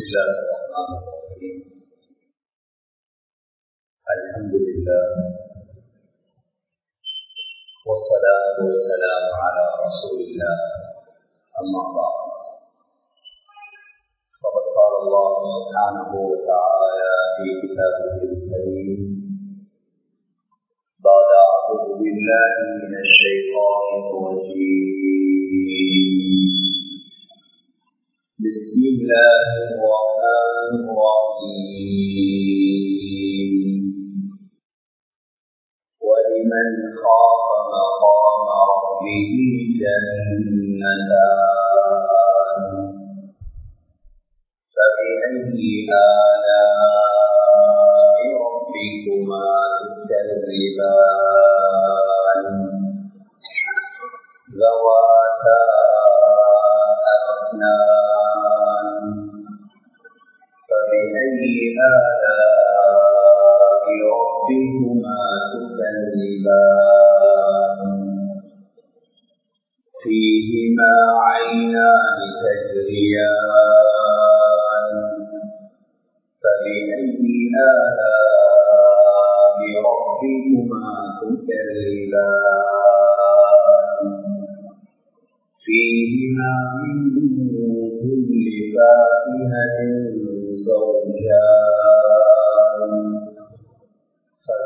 بسم الله الرحمن الرحيم الحمد لله والصلاة والسلام على رسول الله أما بعد. فقد قال الله سبحانه وتعالى في كتابه الكريم بعد أعوذ بالله من الشيطان الرجيم. بسم الله الرحمن الرحيم. ولمن خاف مقام ربه جنتان. فبأي آلاء ربكما تكذبان؟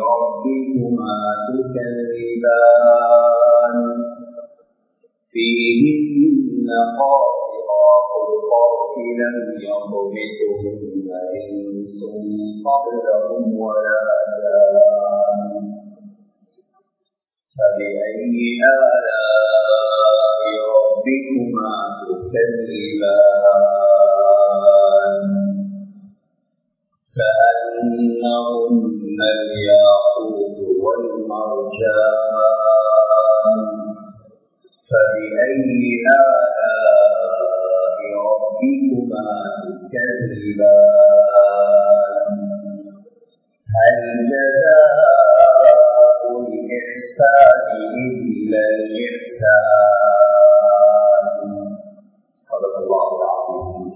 ربكما تكذبان. فيهن قاصرات الطرف لم يطمثهن إنس قبلهم ولا جان. فبأي آلاء ربكما تكذبان؟ كأنهن الياقوت والمرجان فبأي آلاء ربكما تكذبان؟ هل جزاء الإحسان إلا الإحسان؟ صدق الله العظيم.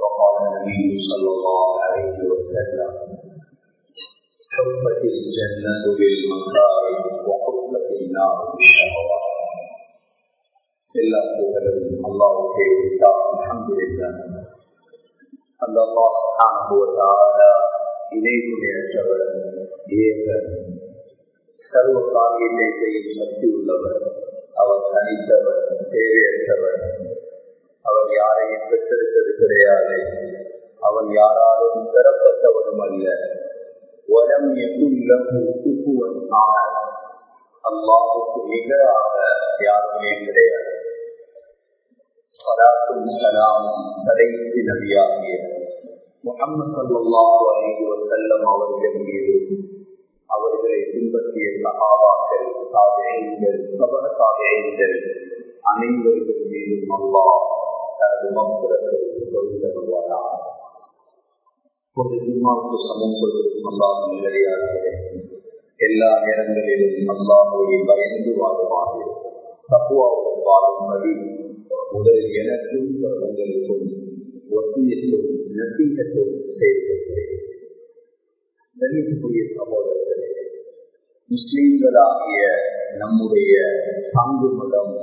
وقال النبي صلى الله عليه وسلم حفت الجنة بالمكارم وحفت النار بالشهوات எல்லா புகழும் அல்லாவுக்கே அல்ஹம்துலில்லாஹ் அந்த அல்லாஹ் சுப்ஹானஹு வ தஆலா இணைப்புடையவர் ஏகர் சர்வ காரியத்தை செய்யும் சக்தி உள்ளவர் அவர் தனித்தவர் தேவையற்றவர் அவர் யாரையும் பெற்றிருப்பது கிடையாது அவன் யாராலும் பெறப்பட்டவனும் அல்ல வலம் எக்குள்ளம் குப்புவன் அல்லாவுக்கு நிகராக யாருமே கிடையாது சலாத்தும் சலாமும் கடைசி நபியாகிய முகமது சல்லாஹு அலைஹி வஸல்லம் அவர்கள் மீது அவர்களை பின்பற்றிய சகாபாக்கள் தாபியங்கள் சபர தாபியங்கள் அனைவர்கள் மீதும் அல்லாஹ் தனது மக்களுக்கு சொல்லுவாரா ஒரு ஜும்மாவுக்கு சமம் கொள்வதும் அல்லாஹ் நல்லடியாக எல்லா நேரங்களிலும் அல்லாஹுவை பயந்து வாழுமாறு தப்புவாவுடன் வாழும்படி உடல் எனக்கும் உங்களுக்கும் வசியத்தும் நசீகத்தும் செயல்படுகிறேன் கணிப்புரிய சகோதரர்களே முஸ்லீம்களாகிய நம்முடைய பங்கு மதம்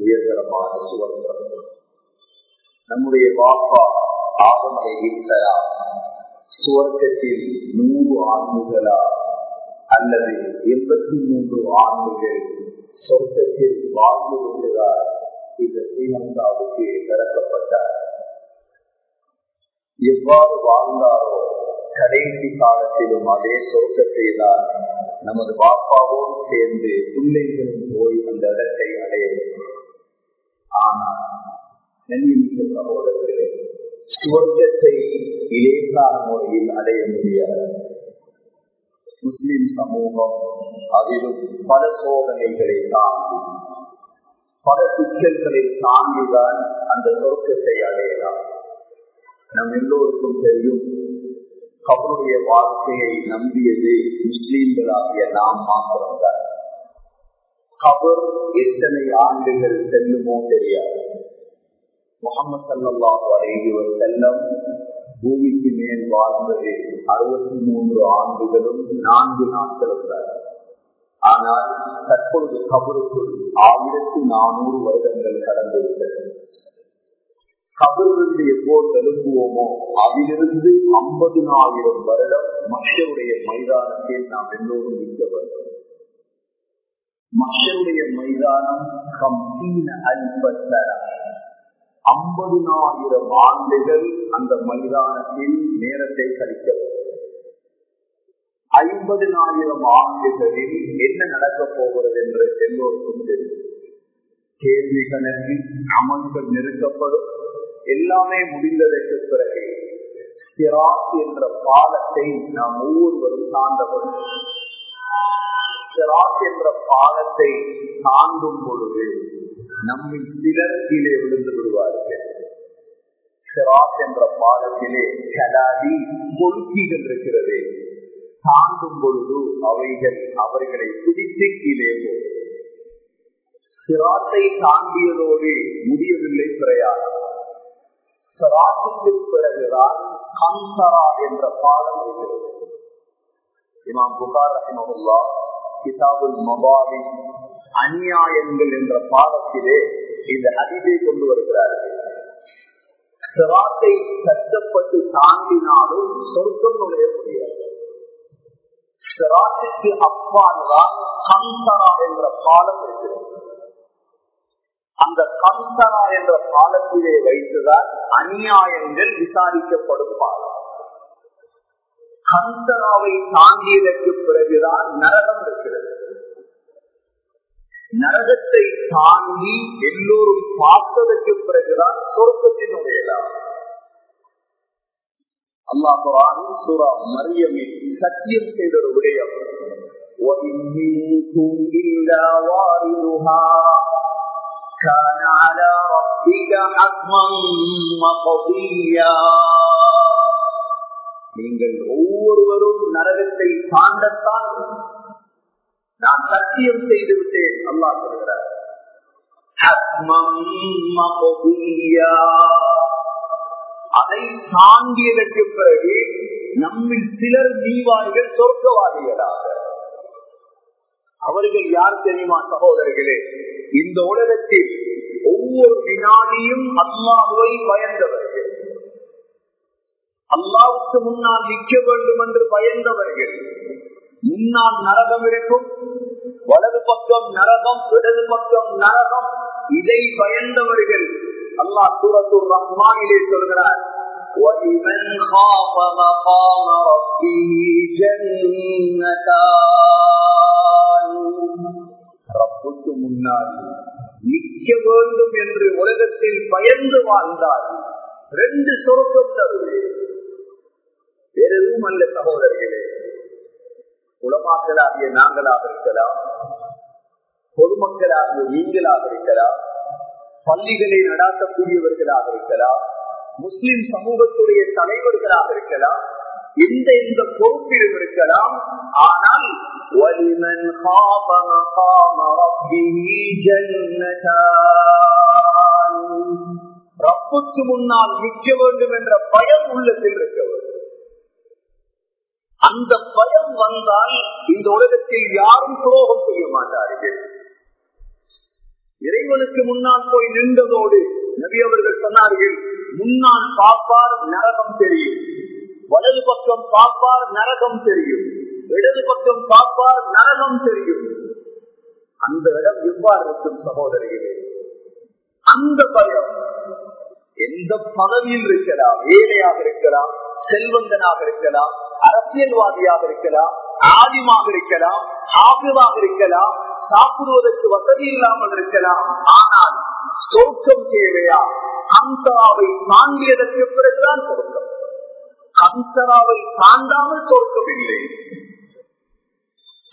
உயர்தரமான சுவர்க்கம் நம்முடைய பாப்பா ஆகமலை ஈஸ்வரா சுவர்க்கத்தில் நூறு ஆண்டுகளா அல்லது எண்பத்தி மூன்று ஆண்டுகள் சொர்க்கத்தில் வாழ்ந்து கொண்டதால் இந்த ஸ்ரீலங்காவுக்கு திறக்கப்பட்டார் எவ்வாறு வாழ்ந்தாரோ கடைசி காலத்திலும் அதே சொர்க்கத்தை தான் நமது பாப்பாவோடு சேர்ந்து பிள்ளைகளும் போய் அந்த இடத்தை அடைய ஆனால் நன்றிமிக்க சகோதரர்களே சுவர்க்கத்தை இலேசான முறையில் அடைய முடியாது. முஸ்லிம் சமூகம் அதிலும் பல சோதனைகளை தாண்டி பல சிக்கல்களை தாண்டிதான் அந்த சொர்க்கத்தை அடையலாம் நம் எல்லோருக்கும் தெரியும் கபருடைய வாழ்க்கையை நம்பியது முஸ்லீம்களாகிய நாம் மாத்திரம்தான். கபர் எத்தனை ஆண்டுகள் செல்லுமோ தெரியாது. முகமது சல்லாஹு செல்லம் பூமிக்கு மேல் வாழ்ந்தது அறுபத்தி மூன்று ஆண்டுகளும் நான்கு நாட்களும் ஆனால் தற்பொழுது கபருக்குள் ஆயிரத்தி நானூறு வருடங்கள் கடந்துவிட்டது கபரிலிருந்து எப்போது எழுப்புவோமோ அதிலிருந்து ஐம்பதினாயிரம் வருடம் மக்களுடைய மைதானத்தில் நாம் எல்லோரும் நிற்க வேண்டும். மக்களுடைய மைதானம் கம்பீன அல்பத்தரா. ஐம்பதினாயிரம் ஆண்டுகள் அந்த மைதானத்தில் நேரத்தை கழிக்க ஐம்பதினாயிரம் ஆண்டுகளில் என்ன நடக்கப் போகிறது என்று எல்லோருக்கும் தெரியும். கேள்வி கணக்கு அமல்கள் நிறுத்தப்படும் எல்லாமே முடிந்ததற்கு பிறகு சிராத் என்ற பாலத்தை நாம் ஒவ்வொருவரும் தாண்ட சிராத் என்ற பாலத்தை தாண்டும் பொழுது நம்மை சிலர் கீழே விழுந்து விடுவார்கள். சிராத் என்ற பாலத்திலே கலாதி கொள்கைகள் இருக்கிறது தாண்டும் பொழுது அவைகள் அவர்களை பிடித்து கீழே போகும் சிராத்தை தாண்டியதோடு முடியவில்லை பிரயாணம். சிராத்துக்கு பிறகுதான் கம்சரா என்ற பாடம் இருக்கிறது இமாம் புகார் ரஹிமகுல்லா கிதாபுல் அநியாயங்கள் என்ற பாடத்திலே இந்த அறிவை கொண்டு வருகிறார்கள். சிராத்தை கஷ்டப்பட்டு தாண்டினாலும் சொர்க்கம் நுழைய முடியாது சிராத்துக்கு என்ற பாடம் இருக்கிறது. அந்த கந்தரா என்ற பாலத்திலே வைத்துதான் அநியாயங்கள் விசாரிக்கப்படும் பாலம். கந்தராவை தாண்டியதற்கு பிறகுதான் நரகம் இருக்கிறது. நரகத்தை தாண்டி எல்லோரும் பார்த்ததற்கு பிறகுதான் சொர்க்கத்தின் உடையலாம் அல்லாஹான் சூரா மரியமே சத்தியம் செய்த ஒரு விடயம். நீங்கள் ஒவ்வொருவரும் நரகத்தை தாண்டத்தான் சத்தியம் செய்து விட்டேன் அல்லா சொல்கிறார் அதை தாண்டியதற்கு பிறகு நம்மில் சிலர் நீவாய்கள் சொர்க்கவாதிகளாக. அவர்கள் யார் தெரியுமா சகோதரர்களே? இந்த உலகத்தில் ஒவ்வொரு வினாடியும் அல்லாஹுவை பயந்தவர்கள். அல்லாவுக்கு முன்னால் நிற்க வேண்டும் என்று பயந்தவர்கள். முன்னால் நரகம் இருக்கும் வலது பக்கம் நரகம் இடது பக்கம் நரகம் இதை பயந்தவர்கள் அல்லாஹ் சூரத்துர் ரஹ்மானிலே சொல்கிறார் وَلِمَنْ خَافَ مَقَامَ رَبِّهِ جَنَّتَانِ ரப்புக்கு முன்னால் நிற்க வேண்டும் என்று உலகத்தில் பயந்து வாழ்ந்தார் ரெண்டு சொருக்கம் தருவே வேற எதுவும் அல்ல சகோதரர்களே உலமாக்களாகிய நாங்களாக இருக்கலாம் பொதுமக்களாகிய நீங்களாக இருக்கலாம் பள்ளிகளை நடாத்தக்கூடியவர்களாக இருக்கலாம் முஸ்லிம் சமூகத்துடைய தலைவர்களாக இருக்கலாம் எந்த எந்த பொறுப்பிலும் இருக்கலாம். ஆனால் ரப்புக்கு முன்னால் நிற்க வேண்டும் என்ற பயம் உள்ளத்தில் இருக்க வேண்டும். அந்த பயம் வந்தால் இந்த உலகத்தில் யாரும் துரோகம் செய்ய மாட்டார்கள். இறைவனுக்கு முன்னால் போய் நின்றதோடு நபி அவர்கள் சொன்னார்கள் முன்னால் பார்ப்பார் நரகம் தெரியும் வலது பக்கம் பார்ப்பார் நரகம் தெரியும் இடது பக்கம் பார்ப்பார் நரகம் தெரியும். அந்த இடம் எவ்வாறு இருக்கும் சகோதரிகளே? அந்த பயம் எந்த பதவியில் இருக்கலாம் ஏழையாக இருக்கலாம் செல்வந்தனாக இருக்கலாம் அரசியல்வாதியாக இருக்கலாம் ஆதிமாக இருக்கலாம் ஆபிவாக இருக்கலாம் சாப்பிடுவதற்கு வசதி இல்லாமல் இருக்கலாம் ஆனால் சொர்க்கம் தேவையா அம்சராவை தாண்டியதற்கு பிறகுதான் சொர்க்கம் அம்சராவை தாண்டாமல் சொர்க்கம் இல்லை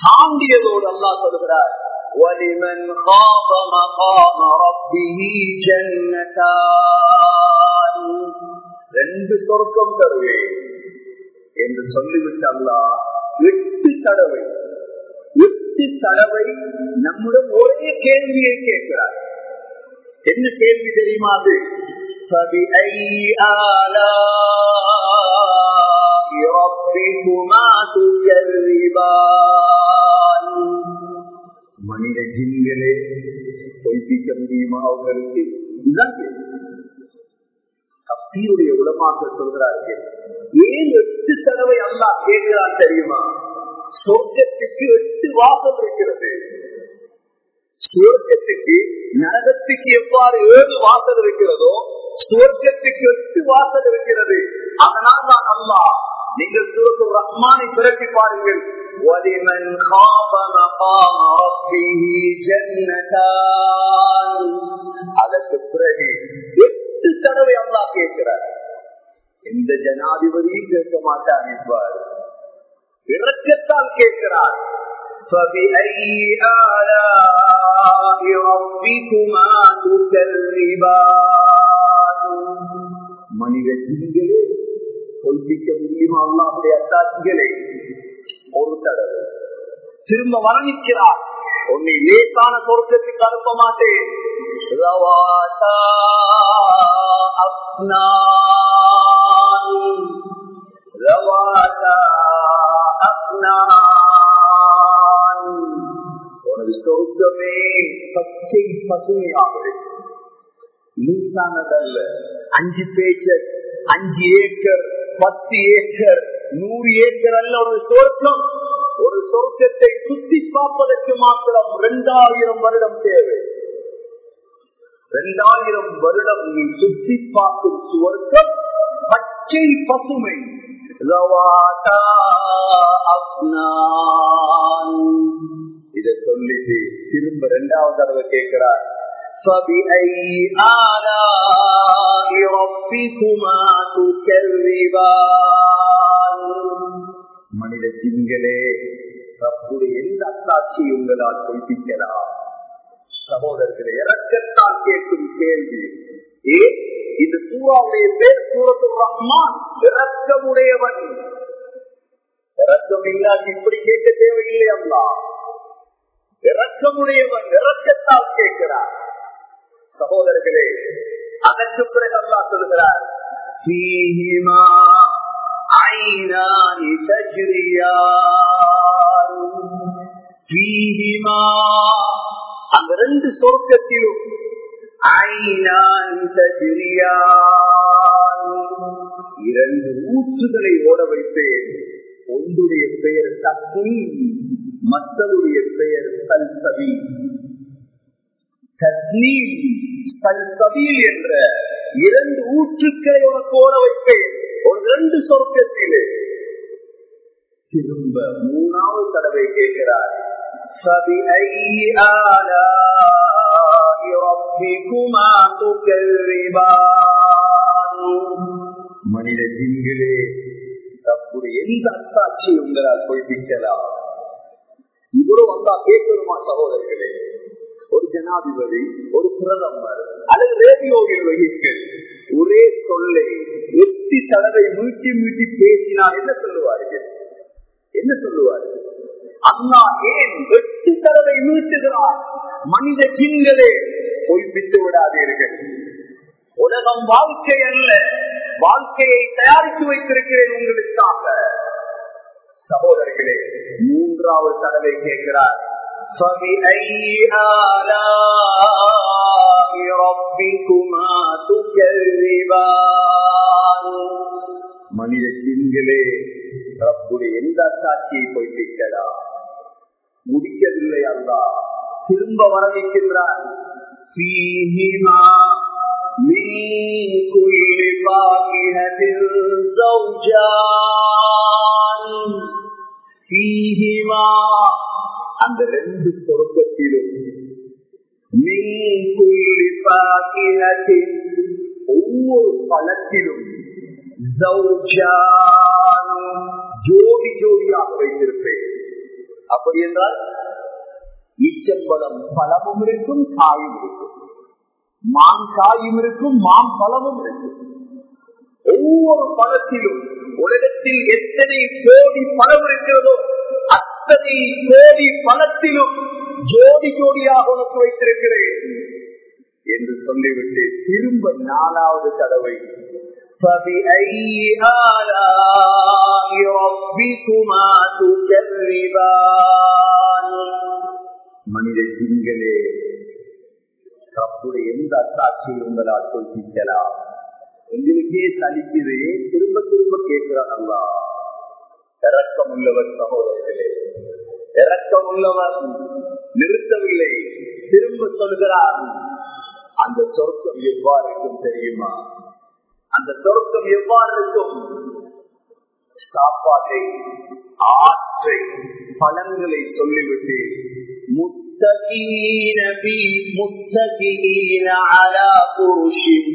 தாண்டியதோடு அல்லாஹ் சொல்கிறார் وَلِمَنْ خَافَ مَقَامَ رَبِّهِ جَنَّتَانِ ரெண்டு சொர்க்கம் தருவேன் என்று சொல்லிவிட்டு அல்லா எட்டு தடவை எட்டு தடவை நம்முடன் ஒரே கேள்வியை கேட்கிறார். என்ன கேள்வி தெரியுமா அது? மனித ஜிங்களே பொய்ப்பிக்க முடியுமா அவர்களுக்கு? இதுதான் கேள்வி. தப்சீருடைய உலமாக்கள் சொல்கிறார்கள் ஏன் எட்டு தடவை அல்லாஹ் கேட்கிறான் தெரியுமா சொர்க்கத்துக்கு எட்டு வாசல் இருக்கிறது சுவர்க்கத்துக்கு நரகத்துக்கு எவ்வாறு ஏழு வாசல் இருக்கிறதோ சுவர்க்கத்துக்கு எட்டு வாசல் இருக்கிறது அதனால் தான் அல்லாஹ் நீங்கள் சூரத்து ரஹ்மானை பிறட்டி பாருங்கள் وَلِمَنْ خَافَ مَقَامَ رَبِّهِ جَنَّتَانِ அதற்கு பிறகு எட்டு தடவை அல்லா கேட்கிறார். எந்த ஜனாதிபதியும் கேட்க மாட்டார் என்பார். இறக்கத்தால் கேட்கிறார். மனித சிங்களே பொய்ப்பிக்க முடியுமா அல்லாவுடைய அத்தாட்சிகளே ஒரு தடவை திரும்ப வரணிக்கிறார். உன்னை லேசான சொர்க்கத்துக்கு அனுப்ப மாட்டேன். ரவாதா அப்னான் ரவாதா அப்னான் உனது சொர்க்கமே பச்சை பசுமையாக லேசானதல்ல. அஞ்சு பேச்சர் அஞ்சு ஏக்கர் பத்து ஏக்கர் நூறு ஏக்கர் அல்ல ஒரு சொர்க்கம். ஒரு சொர்க்கத்தை சுத்தி பார்ப்பதற்கு மாத்திரம் இரண்டாயிரம் வருடம் தேவை. இரண்டாயிரம் வருடம் நீ சுத்தி பார்க்கும் சுவர்க்கம் பச்சை பசுமை. இதை சொல்லிட்டு திரும்ப இரண்டாவது தடவை கேட்கிறார். மனித சிங்களே அவருடைய எந்த அத்தாட்சியை உங்களால் பொய்ப்பிக்கலாம்? சகோதரர்களை இறக்கத்தான் கேட்கும் கேள்வி. ஏன் இது சூறாவுடைய பேர் சூரத்து ரஹ்மான். இறக்கமுடையவன் இறக்கம் இல்லாட்டி இப்படி கேட்க தேவையில்லை அல்லா. இறக்கமுடையவன் இறக்கத்தால் கேட்கிறார் சகோதரர்களே அதற்கு பிறகு அல்லா சொல்கிறார் عينان تجريان فيهما அந்த ரெண்டு சொர்க்கத்திலும் ஐநான் தஜ்ரியான் இரண்டு ஊற்றுகளை ஓட வைப்பேன் ஒன்றுடைய பெயர் தக்னி மற்றதுடைய பெயர் சல்சபி தஸ்னீம் சல்சபீல் என்ற இரண்டு ஊற்றுக்களை உனக்கு ஓட வைப்பேன் ஒரு ரெண்டு சொர்க்கத்திலே. திரும்ப மூணாவது தடவை கேட்கிறார். மனித ஜிங்களே தப்பு எந்த அத்தாட்சி உங்களால் பொய்ப்பிக்கலாம் இவரும் வந்தா கேட்கணுமா சகோதரர்களே? ஒரு ஜனாதிபதி ஒரு பிரதமர் அல்லது ரேடியோவில் வகிக்கள் ஒரே சொல்லை எட்டி தடவை மீட்டி மீட்டி பேசினால் என்ன சொல்லுவார்கள் என்ன சொல்லுவார்கள் அண்ணா ஏன் எட்டு தடவை மீட்டுகிறார் மனித ஜிங்களே பொய்ப்பித்து விடாதீர்கள். உலகம் வாழ்க்கை அல்ல. வாழ்க்கையை தயாரித்து வைத்திருக்கிறேன் உங்களுக்காக. சகோதரர்களே மூன்றாவது தடவை கேட்கிறார். மனித ஜிங்களே ரப்புடைய எந்த சாட்சியை பொய்ப்பிக்கலாம் முடிக்கவில்லை அல்லா திரும்ப வரவிக்கின்றான் فيهما من كل فاكهة زوجان فيهما அந்த ரெண்டு சொர்க்கத்திலும் من كل فاكهة ஒவ்வொரு பழத்திலும் ஜோடி ஜோடியாக வைத்திருப்பேன் அப்படி என்றால் ஈச்சம்பழம் பழமும் இருக்கும் காயும் இருக்கும் மான் காயும் இருக்கும் மாம் பழமும் இருக்கும் ஒவ்வொரு பழத்திலும் உலகத்தில் எத்தனை கோடி பழம் இருக்கிறதோ அத்தனை கோடி பணத்திலும் ஜோடி ஜோடியாக உனக்கு வைத்திருக்கிறேன். என்று சொல்லிவிட்டு திரும்ப நாலாவது தடவை. மனித சிங்களே தப்புடைய எந்த அத்தாட்சி உங்களால் தோல்பிக்கலாம் எங்களுக்கே சலிக்குது திரும்ப திரும்ப கேட்கிறான் அல்லா இறக்கம் உள்ளவர் சகோதரர்களே இறக்கம் உள்ளவர் நிறுத்தவில்லை திரும்ப சொல்கிறார் அந்த சொர்க்கம் எவ்வாறு இருக்கும் தெரியுமா அந்த சொர்க்கம் எவ்வாறு இருக்கும் சாப்பாட்டை ஆற்றை பழங்களை சொல்லிவிட்டு முத்தகீன முத்தகீன அலா புருஷின்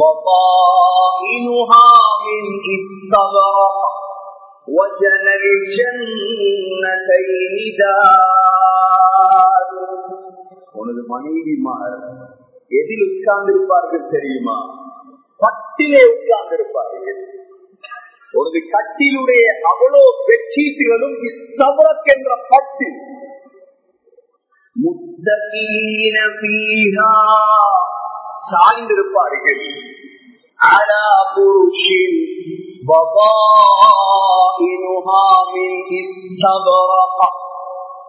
بطائنها من استبرق وجنى الجنتين دار உனது மனைவிமார் எதில் உட்கார்ந்திருப்பார்கள் தெரியுமா பட்டிலே உட்கார்ந்திருப்பார்கள் உனது கட்டிலுடைய அவ்வளோ பெட்ஷீட்டுகளும் இஸ்தபரக் என்ற பட்டு முத்தகீன பீஹா சாய்ந்திருப்பார்கள் அலா புருஷின்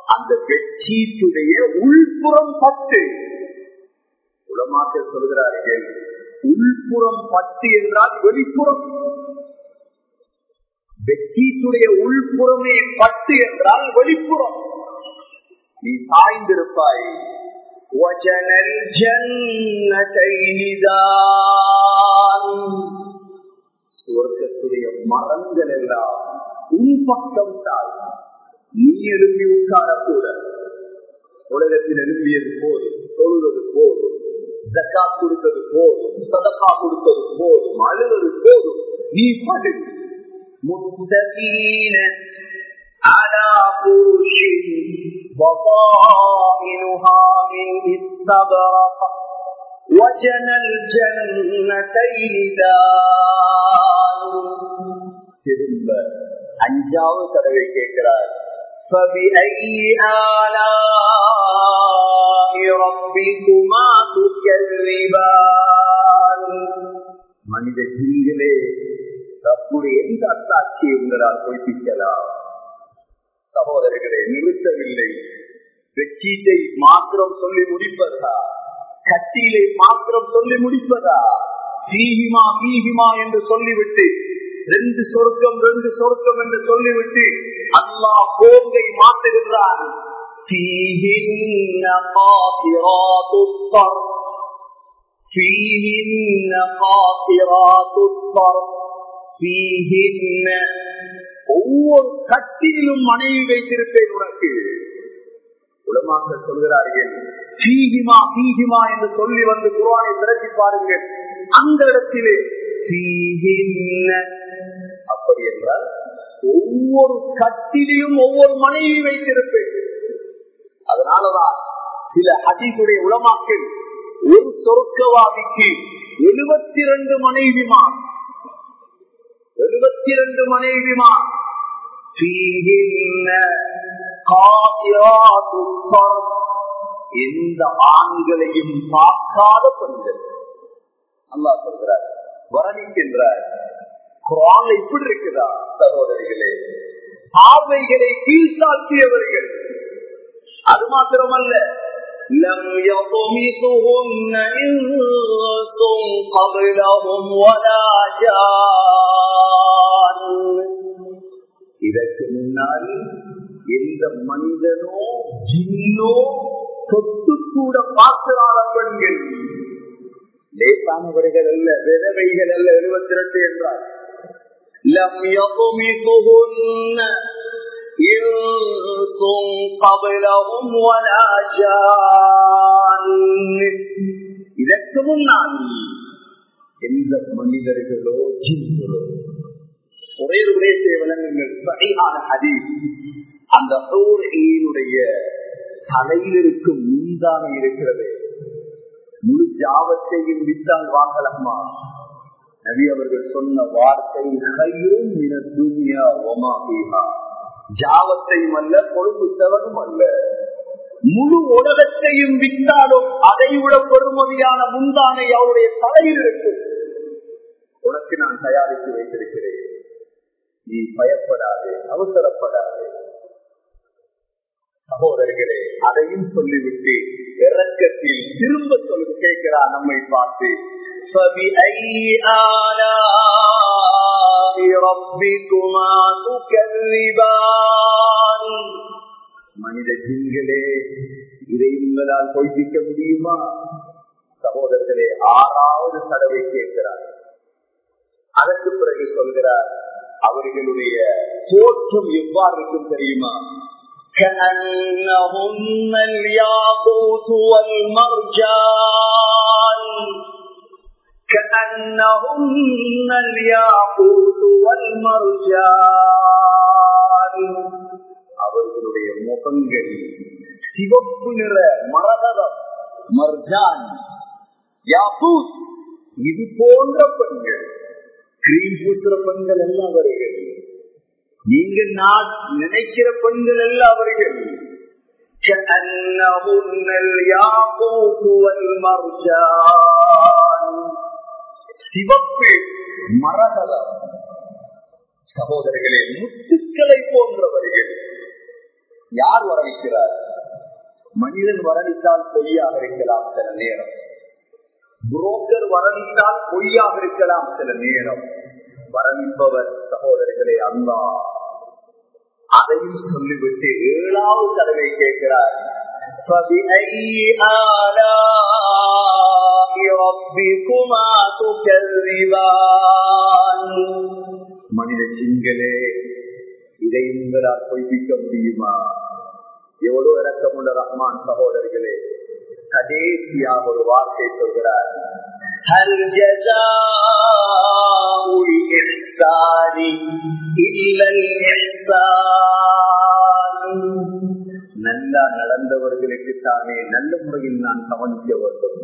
அந்த பெட்ஷீட்டுடைய உள்புறம் பட்டு. உலமாக்க சொல்கிறார்கள் உள்புறம் பட்டு என்றால் வெளிப்புறம். வெட்சீட்டுடைய உள்புறமே பட்டு என்றால் வெளிப்புறம். நீ சாய்ந்திருப்பாய். ஜன்னத்தை மரங்கள் எல்லாம் உன் பக்கம் சாய் நீ எழுப்பி உட்காரக்கூட உலகத்தில் எழுப்பியது போதும் தொழுவது போதும் ஜக்கா கொடுத்தது போதும் சதக்கா கொடுத்தது போதும் அழுவது போதும் நீ படு முத்தகீன على فرش بطائنها من استبرق وجنى الجنتين دان திரும்ப அஞ்சாவது தடவை கேட்கிறார் فبأي آلاء ربكما تكذبان மனித ஜீங்களே தப்புடைய எந்த அத்தாட்சியை உங்களால் பொய்ப்பிக்கலாம் சகோதரர்களை நிறுத்தவில்லை வெச்சீட்டை மாத்திரம் சொல்லி முடிப்பதா கட்டியிலே மாத்திரம் சொல்லி முடிப்பதா? தீகிமா தீகிமா என்று சொல்லிவிட்டு ரெண்டு சொர்க்கம் ரெண்டு சொர்க்கம் என்று சொல்லிவிட்டு அல்லா கோங்கை மாற்றுகின்றான். ஒவ்வொரு கட்டியிலும் மனைவி வைத்திருப்பேன் உனக்கு. உலமாக்க சொல்கிறார்கள். சீகிமா சீகிமா என்று சொல்லி வந்து குருவானை திரட்டி பாருங்கள். அந்த இடத்திலே அப்படி என்றால் ஒவ்வொரு கட்டிலையும் ஒவ்வொரு மனைவி வைத்திருப்பேன் அதனாலதான் சில அதிகுடைய உலமாக்கள் ஒரு சொர்க்கவாதிக்கு எழுபத்தி ரெண்டு மனைவிமார். எழுபத்தி ரெண்டு மனைவிமார் எந்த ஆண்களையும் பார்க்காத பெண்கள் அல்லா சொல்கிறார் வர்ணிக்கின்றார் குரான் இப்படி இருக்குதா சகோதரிகளே பார்வைகளை கீழ்த்தாக்கியவர்கள் அது மாத்திரமல்ல لم يطمثهن إنس قبلهم ولا جان இதற்கு முன்னால் எந்த மனிதனோ ஜின்னோ தொட்டு கூட பார்க்கிறாள பெண்கள் லேசானவர்கள் அல்ல விதவைகள் அல்ல எழுபத்தி ரெண்டு என்றார் இதற்கு முன்னால் எந்த மனிதர்களோ ஜிங்களோ ஒரே ஒரு விடயத்தை விளங்குங்கள் சரியான அதிகம் அந்த ஈனுடைய தலையில் இருக்கும் இருக்கிறது. முழு ஜாவத்தையும் விட்டால் வாங்கலாமா நபி அவர்கள் சொன்ன வார்த்தை நகையும் துனியா ஒமாபிஹா ஜாவத்தையும் அல்ல கொழும்புத்தவனும் அல்ல. முழு உலகத்தையும் விட்டாலும் அதை விட பெருமதியான முந்தானை அவருடைய தலையில் இருக்கும் உனக்கு நான் தயாரித்து வைத்திருக்கிறேன். நீ பயப்படாது அவசரப்படாது. சகோதரர்களே அதையும் சொல்லிவிட்டு இறக்கத்தில் திரும்ப சொல்லு கேட்கிறார் நம்மை பார்த்து. மனித ஜிங்களே இதை உங்களால் பொய்ப்பிக்க முடியுமா? சகோதரர்களே ஆறாவது தடவை கேட்கிறார். அதற்கு பிறகு சொல்கிறார் அவர்களுடைய தோற்றம் எவ்வாறு இருக்கும் தெரியுமா? كأنهن الياقوت والمرجان كأنهن الياقوت والمرجان அவர்களுடைய முகங்கள் சிவப்பு நிற மரகதம் மர்ஜான் யாபூத் இது போன்ற பெண்கள் கிரீம் பூசுற பெண்கள் எல்லாம் அவர்கள் நீங்க நான் நினைக்கிற பெண்கள் அல்ல அவர்கள். சிவப்பு மரகதம் சகோதரர்களே முத்துக்களை போன்றவர்கள். யார் வரவிக்கிறார் மனிதன் வரவித்தால் பொய்யாக இருக்கலாம் சில நேரம். புரோக்கர் வரவித்தால் பொய்யாக இருக்கலாம் சில நேரம். வரவிப்பவர் சகோதரர்களே அல்லாஹ். அதையும் சொல்லிவிட்டு ஏழாவது தடவை கேட்கிறார். மனித சிங்களே இதை உங்களால் பொய்ப்பிக்க முடியுமா? எவ்வளவு இறக்கமுள்ள ரஹ்மான் சகோதரர்களே கடைசியாக ஒரு வார்த்தை சொல்கிறார். هل جزاء الإحسان إلا الإحسان நல்லா நடந்தவர்களுக்கு தானே நல்ல முறையில் நான் கவனிக்க வேண்டும்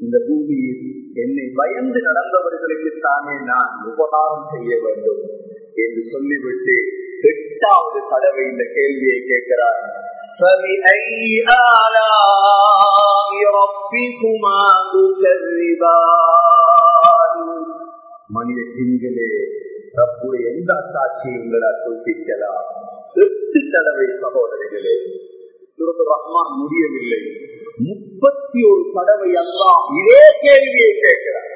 இந்த பூமியில் என்னை பயந்து நடந்தவர்களுக்கு தானே நான் உபகாரம் செய்ய வேண்டும் என்று சொல்லிவிட்டு எட்டாவது தடவை இந்த கேள்வியை கேட்கிறார் فبأي آلاء ربكما تكذبان மனித திங்களே தப்புடைய எந்த சாட்சியை உங்களால் குறிப்பிக்கலாம் எட்டு தடவை சகோதரிகளே சுரது ரஹ்மான் முடியவில்லை முப்பத்தி ஒரு தடவை அல்லா இதே கேள்வியை கேட்கிறார்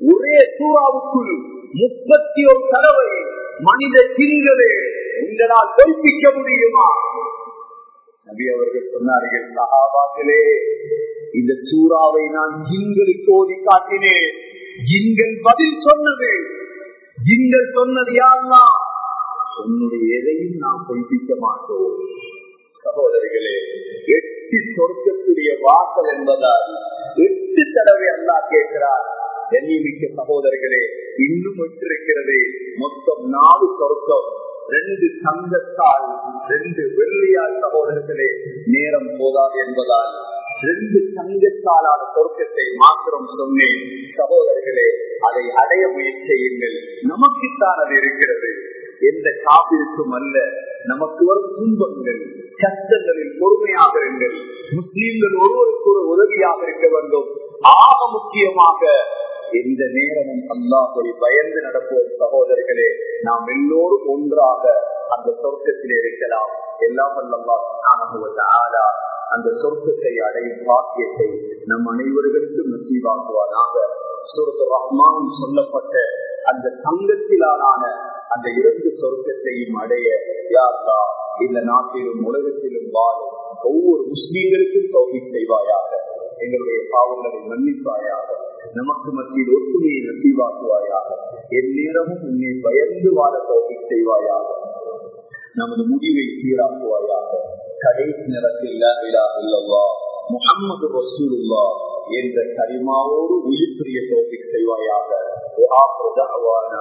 ஒரே சூறாவுக்குள் முப்பத்தி ஒரு தடவை மனித திங்களே உங்களால் பொய்ப்பிக்க முடியுமா நபி அவர்கள் சொன்னார்கள் சகாபாத்திலே இந்த சூறாவை நான் ஜிங்களுக்கு ஓதி காட்டினேன். ஜிங்கள் பதில் சொன்னது. ஜிங்கள் சொன்னது யாருன்னா? உன்னுடைய எதையும் நாம் பொய்ப்பிக்க மாட்டோம். சகோதரிகளே எட்டு சொர்க்கத்துடைய வாசல் என்பதால் எட்டு தடவை அல்லா கேட்கிறார் எண்ணிமிக்க சகோதரர்களே இன்னும் விட்டிருக்கிறது மொத்தம் நாலு சொர்க்கம். ரெண்டு தங்கத்தால் ரெண்டு வெள்ளியால் சகோதரர்களே நேரம் போதாது என்பதால் ரெண்டு தங்கத்தாலான சொர்க்கத்தை மாத்திரம் சொன்னேன். சகோதரர்களே அதை அடைய முயற்சி செய்யுங்கள். நமக்குத்தான் அது இருக்கிறது. எந்த காப்பிற்கும் அல்ல. நமக்கு வரும் துன்பங்கள் கஷ்டங்களில் பொறுமையாக இருங்கள். முஸ்லீம்கள் ஒருவருக்கு ஒரு உதவியாக இருக்க வேண்டும். ஆக முக்கியமாக எந்த நேரமும் அல்லாஹை பயந்து நடப்போம் சகோதரர்களே நாம் எல்லோரும் ஒன்றாக அந்த சொர்க்கத்தில் இருக்கலாம். எல்லாம் அல்லா அந்த சொர்க்கத்தை அடையும் பாக்கியத்தை நம் அனைவர்களுக்கும் நசீவாக்குவானாக. சுரத்து ரஹ்மான் சொல்லப்பட்ட அந்த தங்கத்திலான அந்த இரண்டு சொர்க்கத்தையும் அடைய யார்தா இந்த நாட்டிலும் உலகத்திலும் வாழும் ஒவ்வொரு முஸ்லீம்களுக்கும் தோல்வி செய்வாயாக. எங்களுடைய பாவங்களை மன்னிப்பாயாக. நமக்கு மத்தியில் ஒற்றுமையை நசீவாக்குவாயாக. எந்நேரமும் உன்னை பயந்து வாழ தோல்வி செய்வாயாக. நமது முடிவை சீராக்குவாயாக. கடைசி நேரத்தில் முகம்மது ரசூலுல்லா என்ற கரிமாவோடு உயிர் பிரிய செய்வாயாக.